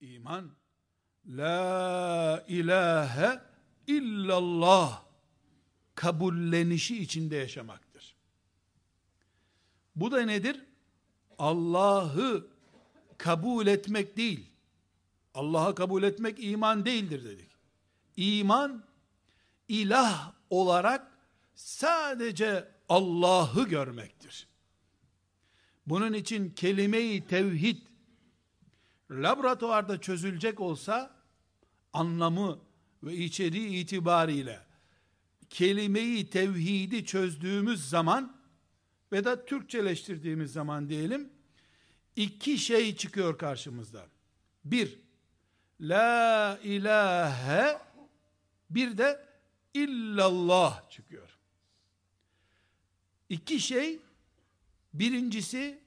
İman, La ilahe illallah kabullenişi içinde yaşamaktır. Bu da nedir? Allah'ı kabul etmek değil. Allah'a kabul etmek iman değildir dedik. İman, ilah olarak sadece Allah'ı görmektir. Bunun için kelime-i tevhid laboratuvarda çözülecek olsa anlamı ve içeriği itibariyle kelimeyi tevhidi çözdüğümüz zaman ve da Türkçeleştirdiğimiz zaman diyelim iki şey çıkıyor karşımızda. Bir, la ilahe bir de illallah çıkıyor. İki şey birincisi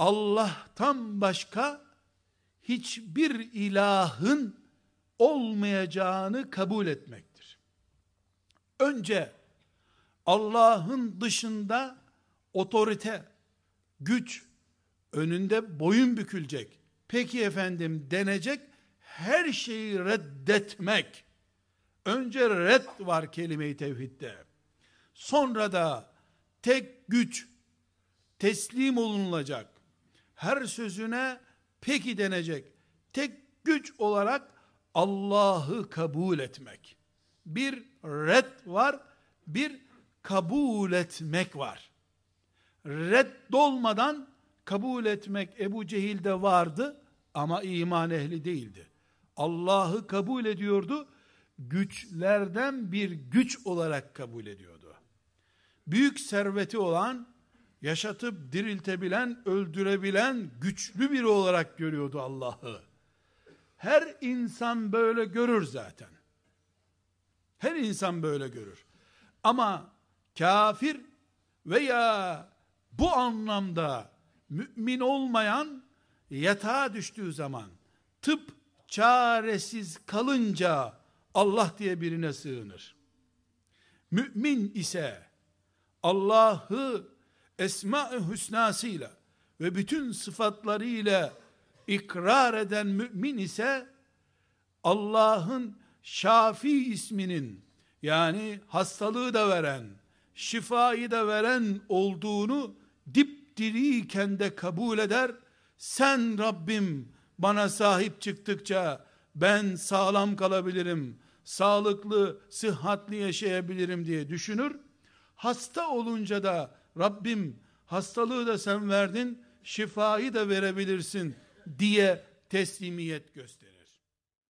Allah'tan başka hiçbir ilahın olmayacağını kabul etmektir. Önce Allah'ın dışında otorite, güç, önünde boyun bükülecek, peki efendim denecek, her şeyi reddetmek, önce red var kelime-i tevhidde, sonra da tek güç, teslim olunulacak, her sözüne peki denecek, tek güç olarak Allah'ı kabul etmek. Bir red var, bir kabul etmek var. Reddolmadan kabul etmek Ebu Cehil'de vardı ama iman ehli değildi. Allah'ı kabul ediyordu, güçlerden bir güç olarak kabul ediyordu. Büyük serveti olan, yaşatıp diriltebilen, öldürebilen güçlü biri olarak görüyordu Allah'ı. Her insan böyle görür zaten. Her insan böyle görür. Ama kafir veya bu anlamda mümin olmayan yatağa düştüğü zaman tıp çaresiz kalınca Allah diye birine sığınır. Mümin ise Allah'ı esma-ı hüsnasıyla ve bütün sıfatlarıyla ikrar eden mümin ise Allah'ın Şafi isminin yani hastalığı da veren, şifayı da veren olduğunu dipdiriyken de kabul eder. Sen Rabbim bana sahip çıktıkça ben sağlam kalabilirim, sağlıklı, sıhhatli yaşayabilirim diye düşünür. Hasta olunca da Rabbim hastalığı da sen verdin, şifayı da verebilirsin diye teslimiyet gösterir.